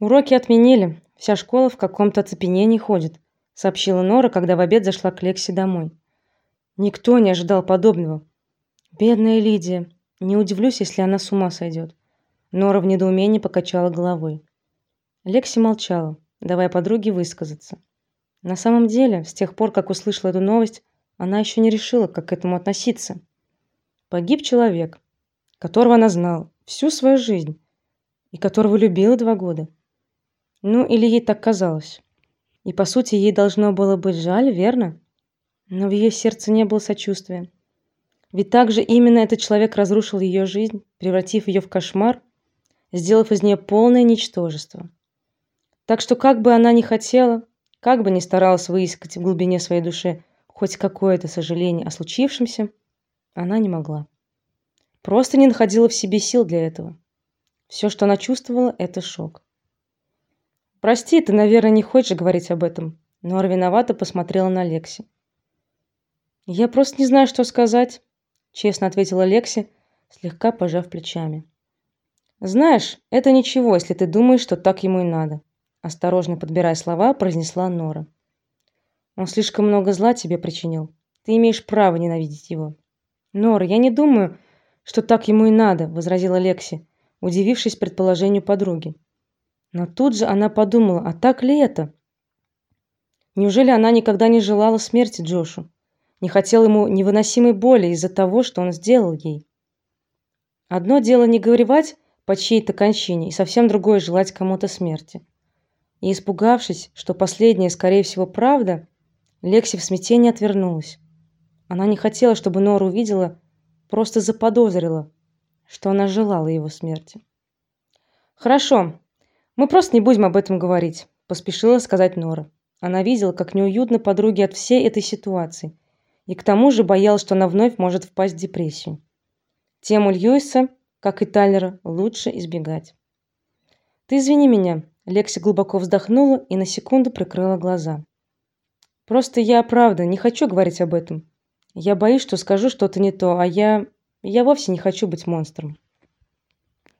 Уроки отменили. Вся школа в каком-то оцепенении ходит, сообщила Нора, когда в обед зашла к Лексе домой. Никто не ожидал подобного. Бедная Лидия. Не удивлюсь, если она с ума сойдет. Нора в недоумении покачала головой. Лекси молчала, давая подруге высказаться. На самом деле, с тех пор, как услышала эту новость, она еще не решила, как к этому относиться. Погиб человек, которого она знала всю свою жизнь и которого любила два года. Ну, или ей так казалось. И по сути, ей должно было быть жаль, верно? Но в ее сердце не было сочувствия. Ведь также именно этот человек разрушил ее жизнь, превратив ее в кошмар, сделав из нее полное ничтожество. Так что как бы она ни хотела, как бы ни старалась выискать в глубине своей души хоть какое-то сожаление о случившемся, она не могла. Просто не находила в себе сил для этого. Все, что она чувствовала это шок. Прости, ты, наверное, не хочешь говорить об этом. Нора виновато посмотрела на Лекси. Я просто не знаю, что сказать, честно ответила Лекси, слегка пожав плечами. Знаешь, это ничего, если ты думаешь, что так ему и надо, осторожно подбирая слова, произнесла Нора. Он слишком много зла тебе причинил. Ты имеешь право ненавидеть его. Нора, я не думаю, что так ему и надо, возразила Лекси, удивившись предположению подруги. Но тут же она подумала: а так ли это? Неужели она никогда не желала смерти Джошу? Не хотела ему невыносимой боли из-за того, что он сделал ей? Одно дело не горевать по чьей-то кончине, и совсем другое желать кому-то смерти. И испугавшись, что последнее, скорее всего, правда, Лекси в смятении отвернулась. Она не хотела, чтобы Нора увидела, просто заподозрила, что она желала его смерти. Хорошо, мы просто не будем об этом говорить, поспешила сказать Нора. Она видела, как неуютно подруге от всей этой ситуации, и к тому же боялась, что она вновь может впасть в депрессию. Тему Льюиса, как и Тайлера, лучше избегать. Ты извини меня, Лекси глубоко вздохнула и на секунду прикрыла глаза. Просто я, правда, не хочу говорить об этом. Я боюсь, что скажу что-то не то, а я я вовсе не хочу быть монстром.